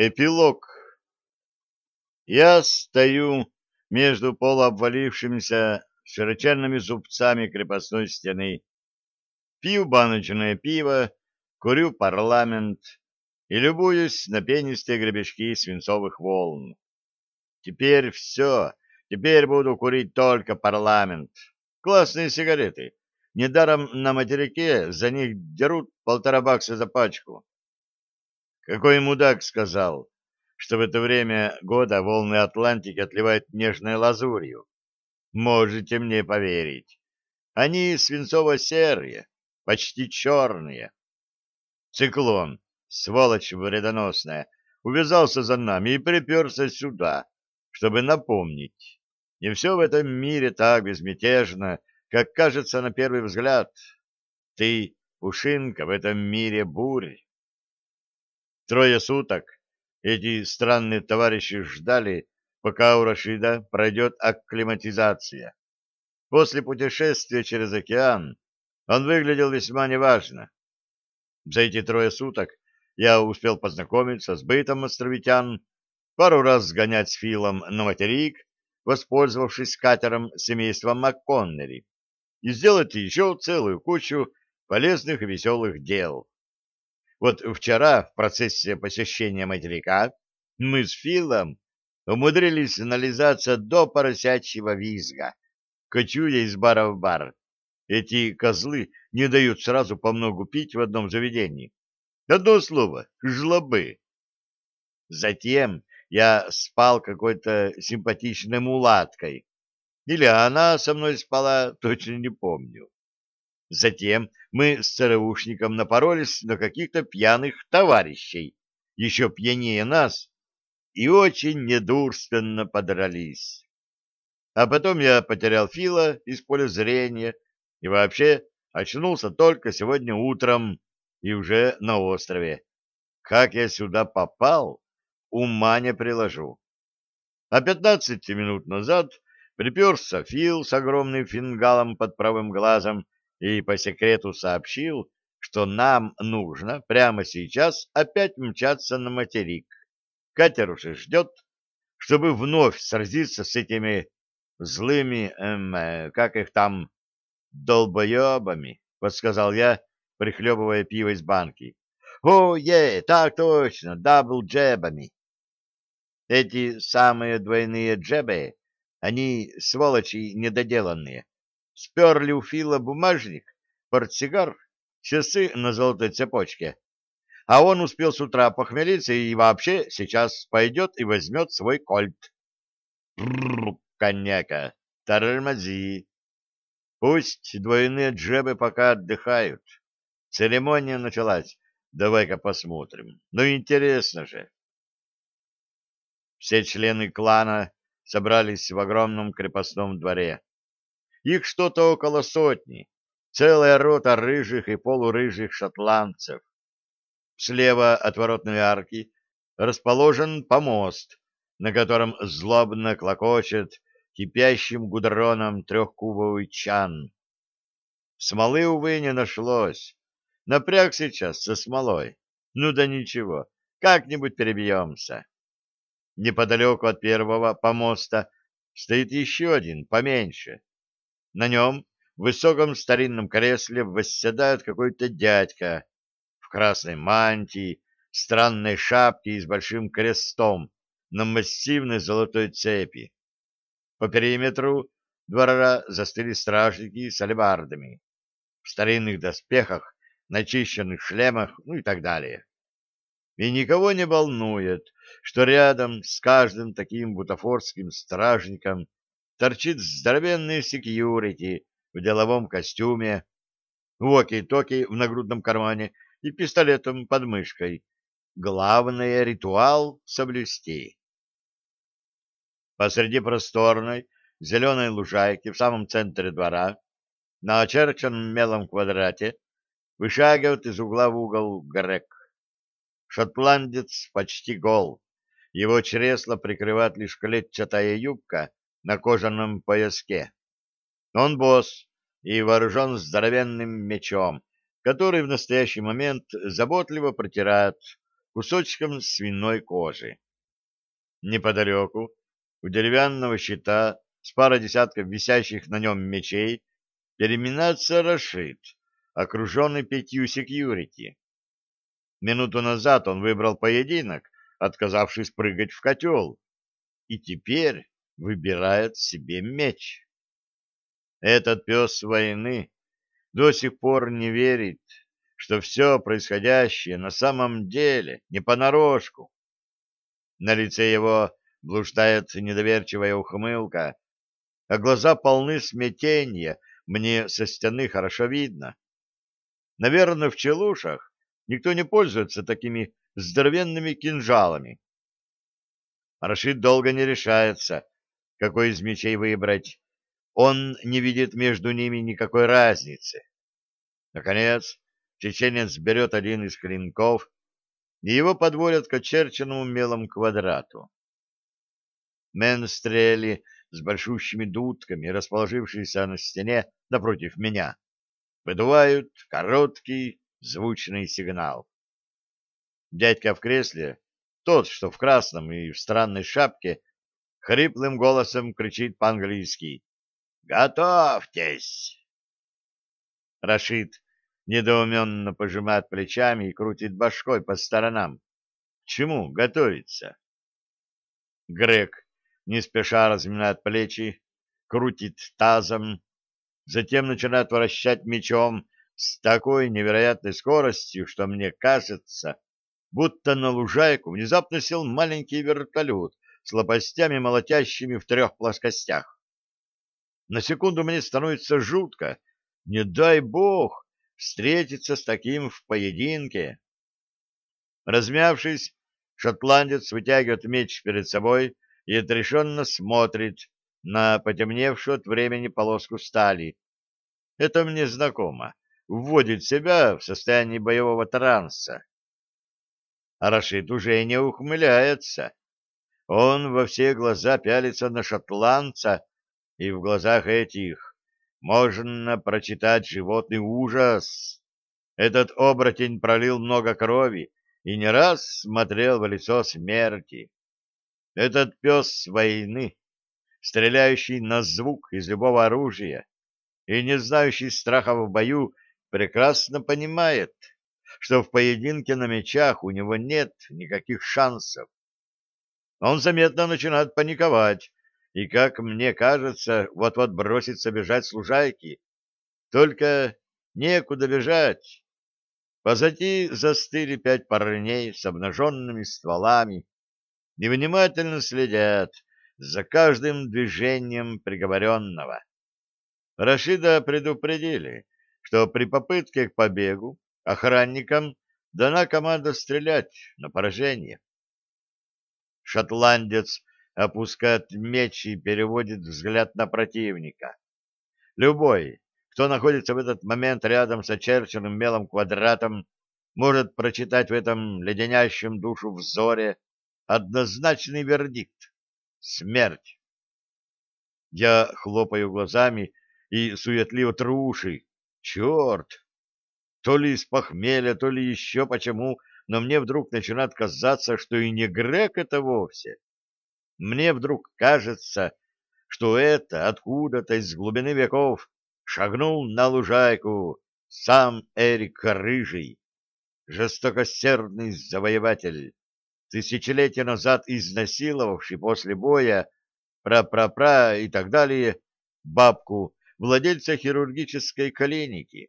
Эпилог. Я стою между полуобвалившимися широченными зубцами крепостной стены, пью баночное пиво, курю парламент и любуюсь на пенистые гребешки свинцовых волн. Теперь все, теперь буду курить только парламент. Классные сигареты. Недаром на материке за них дерут полтора бакса за пачку. Какой мудак сказал, что в это время года волны Атлантики отливают нежной лазурью? Можете мне поверить. Они свинцово-серые, почти черные. Циклон, сволочь вредоносная, увязался за нами и приперся сюда, чтобы напомнить. Не все в этом мире так безмятежно, как кажется на первый взгляд. Ты, пушинка, в этом мире бурь. Трое суток эти странные товарищи ждали, пока у Рашида пройдет акклиматизация. После путешествия через океан он выглядел весьма неважно. За эти трое суток я успел познакомиться с бытом островитян, пару раз сгонять с Филом на материк, воспользовавшись катером семейства МакКоннери, и сделать еще целую кучу полезных и веселых дел. Вот вчера в процессе посещения материка мы с Филом умудрились нализаться до поросячьего визга, кочуя из бара в бар. Эти козлы не дают сразу по многу пить в одном заведении. Одно слово — жлобы. Затем я спал какой-то симпатичной мулаткой. Или она со мной спала, точно не помню. Затем мы с ЦРУшником напоролись на каких-то пьяных товарищей, еще пьянее нас, и очень недурственно подрались. А потом я потерял Фила из поля зрения и вообще очнулся только сегодня утром и уже на острове. Как я сюда попал, ума не приложу. А пятнадцать минут назад приперся Фил с огромным фингалом под правым глазом и по секрету сообщил, что нам нужно прямо сейчас опять мчаться на материк. Катер уже ждет, чтобы вновь сразиться с этими злыми, эм, э, как их там, долбоебами, — подсказал я, прихлебывая пиво из банки. — Oh, yeah, так точно, double-джебами. Эти самые двойные джебы, они сволочи недоделанные сперли у Фила бумажник, портсигар, часы на золотой цепочке. А он успел с утра похмелиться и вообще сейчас пойдет и возьмет свой кольт. Бррр, коняка, тормози. Пусть двойные джебы пока отдыхают. Церемония началась. Давай-ка посмотрим. Ну, интересно же. Все члены клана собрались в огромном крепостном дворе. Их что-то около сотни, целая рота рыжих и полурыжих шотландцев. Слева от воротной арки расположен помост, на котором злобно клокочет кипящим гудроном трехкубовый чан. Смолы, увы, не нашлось. Напряг сейчас со смолой. Ну да ничего, как-нибудь перебьемся. Неподалеку от первого помоста стоит еще один, поменьше. На нем в высоком старинном кресле восседает какой-то дядька в красной мантии, странной шапке и с большим крестом на массивной золотой цепи. По периметру двора застыли стражники с алебардами, в старинных доспехах, начищенных шлемах, ну и так далее. И никого не волнует, что рядом с каждым таким бутафорским стражником торчит здоровенный секьюрити в деловом костюме, воки-токи в нагрудном кармане и пистолетом под мышкой. Главное — ритуал соблюсти. Посреди просторной зеленой лужайки в самом центре двора, на очерченном мелом квадрате, вышагивает из угла в угол грек. Шотландец почти гол. Его чресло прикрывает лишь клетчатая юбка на кожаном пояске. Он босс и вооружен здоровенным мечом, который в настоящий момент заботливо протирает кусочком свиной кожи. Неподалеку, у деревянного щита, с пара десятков висящих на нем мечей, переминаться Рашид, окруженный пятью секьюрити. Минуту назад он выбрал поединок, отказавшись прыгать в котел, и теперь выбирает себе меч. Этот пес войны до сих пор не верит, что все происходящее на самом деле не понарошку. На лице его блуждает недоверчивая ухмылка, а глаза полны смятения, мне со стены хорошо видно. Наверное, в челушах никто не пользуется такими здоровенными кинжалами. Рашид долго не решается, какой из мечей выбрать. Он не видит между ними никакой разницы. Наконец, чеченец берет один из клинков, и его подводят к очерченному мелом квадрату. Менстрели с большущими дудками, расположившиеся на стене напротив меня, выдувают короткий звучный сигнал. Дядька в кресле, тот, что в красном и в странной шапке, хриплым голосом кричит по-английски «Готовьтесь!». Рашид недоуменно пожимает плечами и крутит башкой по сторонам. К чему готовиться? Грег не спеша разминает плечи, крутит тазом, затем начинает вращать мечом с такой невероятной скоростью, что мне кажется, будто на лужайку внезапно сел маленький вертолет с лопастями, молотящими в трех плоскостях. На секунду мне становится жутко. Не дай бог встретиться с таким в поединке. Размявшись, шотландец вытягивает меч перед собой и отрешенно смотрит на потемневшую от времени полоску стали. Это мне знакомо. Вводит себя в состояние боевого транса. А Рашид уже не ухмыляется. Он во все глаза пялится на шотландца, и в глазах этих можно прочитать животный ужас. Этот оборотень пролил много крови и не раз смотрел в лицо смерти. Этот пес войны, стреляющий на звук из любого оружия и не знающий страха в бою, прекрасно понимает, что в поединке на мечах у него нет никаких шансов. Он заметно начинает паниковать и, как мне кажется, вот-вот бросится бежать с лужайки. Только некуда бежать. Позади застыли пять парней с обнаженными стволами, и внимательно следят за каждым движением приговоренного. Рашида предупредили, что при попытке к побегу охранникам дана команда стрелять на поражение. Шотландец опускает меч и переводит взгляд на противника. Любой, кто находится в этот момент рядом с очерченным мелом квадратом, может прочитать в этом леденящем душу взоре однозначный вердикт — смерть. Я хлопаю глазами и суетливо тру уши. Черт! То ли из похмелья, то ли еще почему, но мне вдруг начинает казаться, что и не грек это вовсе. Мне вдруг кажется, что это откуда-то из глубины веков шагнул на лужайку сам Эрик Рыжий, жестокосердный завоеватель тысячелетия назад изнасиловавший после боя пра-пра-пра и так далее бабку владельца хирургической клиники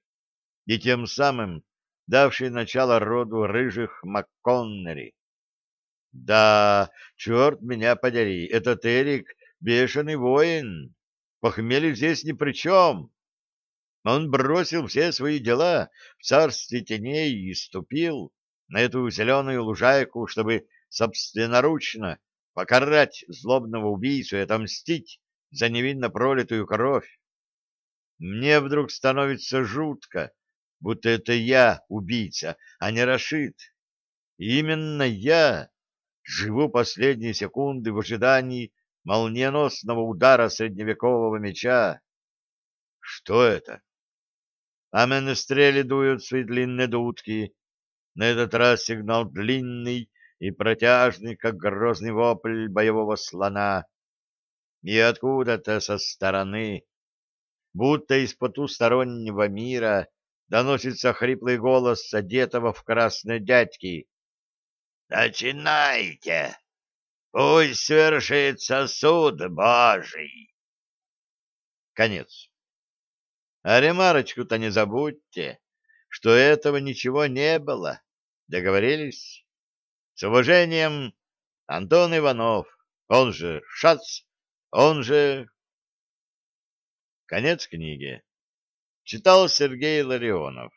и тем самым давший начало роду рыжих МакКоннери. Да, черт меня подери, этот Эрик — бешеный воин. Похмелье здесь ни при чем. Он бросил все свои дела в царстве теней и ступил на эту зеленую лужайку, чтобы собственноручно покарать злобного убийцу и отомстить за невинно пролитую кровь. Мне вдруг становится жутко, будто это я убийца, а не Рашид. И именно я живу последние секунды в ожидании молниеносного удара средневекового меча. Что это? А менестрели дуют свои длинные дудки, На этот раз сигнал длинный и протяжный, как грозный вопль боевого слона. И откуда-то со стороны, будто из потустороннего мира, доносится хриплый голос одетого в красной дядьки. «Начинайте! Пусть свершится суд Божий!» Конец. А ремарочку-то не забудьте, что этого ничего не было. Договорились? С уважением, Антон Иванов, он же Шац, он же... Конец книги. Читал Сергей Ларионов.